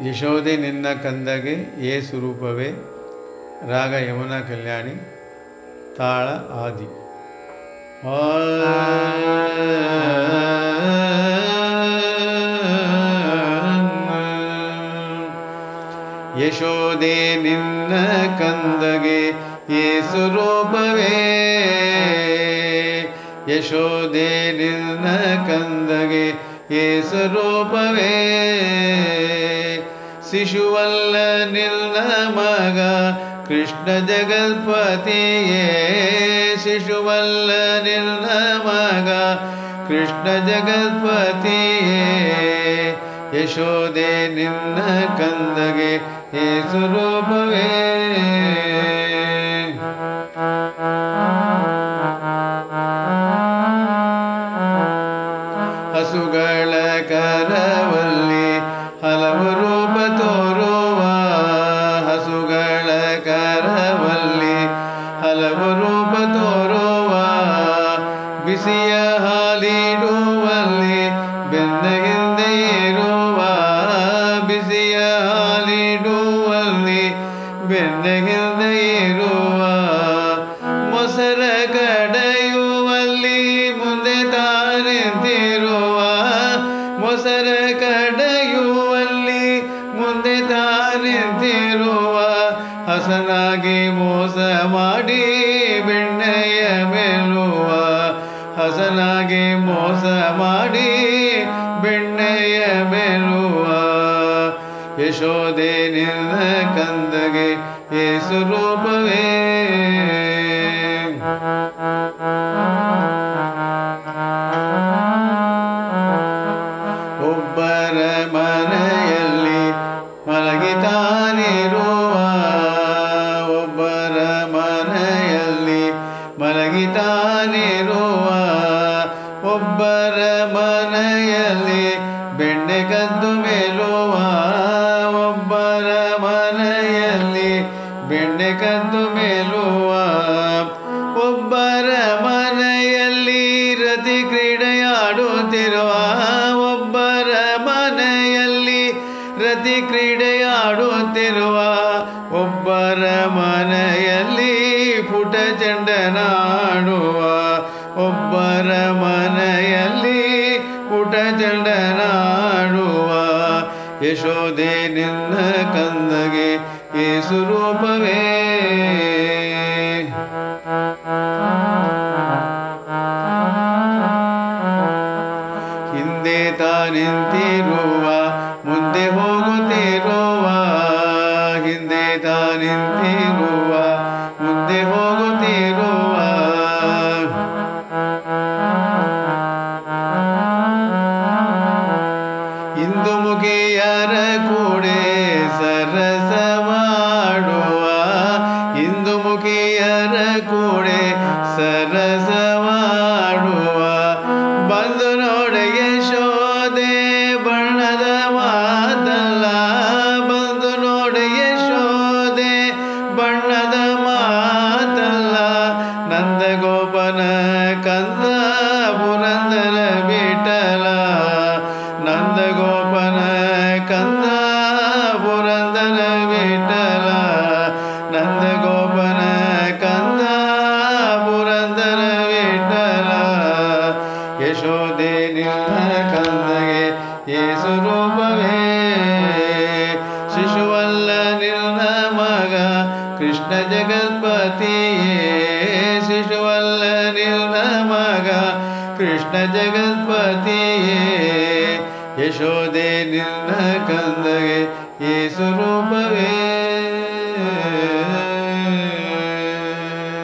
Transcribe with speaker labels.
Speaker 1: ಯಶೋದೆ ನಿನ್ನ ಕಂದಗೆ ಏ ಸ್ವರೂಪವೇ ರಾಗ ಯಮುನಾ ಕಲ್ಯಾಣಿ, ತಾಳ ಆದಿ. ಯಶೋದೆ ನಿನ್ನ ಕಂದಗೆ ಏ ಸ್ವರೂಪವೇ ಯಶೋದೆ ನಿನ್ನ ಕಂದಗೆ ಏ ಸ್ವರೂಪವೇ ಶಿಶುವಲ್ಲ ನಿಲ್ಲ ಮಗ, ಕೃಷ್ಣ ಜಗಲ್ಪತಿಯೇ. ಶಿಶುವಲ್ಲ ನಿಲ್ಲ ಮಗ, ಕೃಷ್ಣ ಜಗಲ್ಪತಿಯೇ. ಯಶೋದೆ ನಿನ್ನ ಕಂದಗೆ ಹೇ ಸ್ವರೂಪವೇ ಹಸುಗಳ ಕರವಲ್ಲಿ ಹಲವು ಕರವಲ್ಲಿ ಹಲವು ರೂಪ ತೋರುವ ಬಿಸಿಯ ಹಾಲಿಡುವಲ್ಲಿ ಬೆನ್ನ ಹಿಂದೆ ಇರುವ ಬಿಸಿಯ ಹಾಲಿಡುವಲ್ಲಿ ಬೆನ್ನ ಹಿಂದೆ ಇರುವ ಮೊಸರ ಕಡೆಯುವಲ್ಲಿ ಮುಂದೆ ತಾನೆಂತಿರುವ ಮೊಸರ ಕಡೆಯುವಲ್ಲಿ ಮುಂದೆ ತಾನೆಂತಿರುವ ಹಸನಾಗಿ ಮೋಸ ಮಾಡಿ ಬೆಣ್ಣೆಯ ಮೇಲುವ ಹಸನಾಗಿ ಮೋಸ ಮಾಡಿ ಬೆಣ್ಣೆಯ ಮೇಲುವ ಯಶೋದೆ ನಿನ್ನ ಕಂದಗೆ ಏಸು ರೂಪವೇ. ಒಬ್ಬರ ಮನೆಯಲ್ಲಿ ಮಲಗಿತಾನಿರುವ ಒಬ್ಬರ ಮನೆಯಲ್ಲಿ ಬೆಣ್ಣೆ ಕದ್ದು ಮೇಲುವ, ಒಬ್ಬರ ಮನೆಯಲ್ಲಿ ಬೆಣ್ಣೆ ಕದ್ದು ಮೇಲುವ, ಒಬ್ಬರ ಮನೆಯಲ್ಲಿ ರತಿ ಕ್ರೀಡೆಯಾಡುತ್ತಿರುವ, ಒಬ್ಬರ ಮನೆಯಲ್ಲಿ ರತಿ ಕ್ರೀಡೆಯಾಡುತ್ತಿರುವ, ಒಬ್ಬರ ಮನೆಯಲ್ಲಿ ಪುಟ ಚಂಡನಾಡುವ, ಒಬ್ಬರ ಮನೆಯಲ್ಲಿ ಚಂಡನಾಡುವ ಯಶೋದೆ ನಿನ್ನ ಕಂದಗೆ ಈ ಸ್ವರೂಪವೇ ಕಂದಗೆ ಏಸು ರೂಪವೇ ಶಿಶುವಲ್ಲ ನಿನ್ನ ಮಗ ಕೃಷ್ಣ ಜಗತ್ಪತಿಯೇ. ಶಿಶುವಲ್ಲ ನಿನ್ನ ಮಗ ಕೃಷ್ಣ ಜಗತ್ಪತಿಯೇ. ಯಶೋದೆ ನಿನ್ನ ಕಂದಗೆ ಏಸು ಸ್ವರೂಪವೇ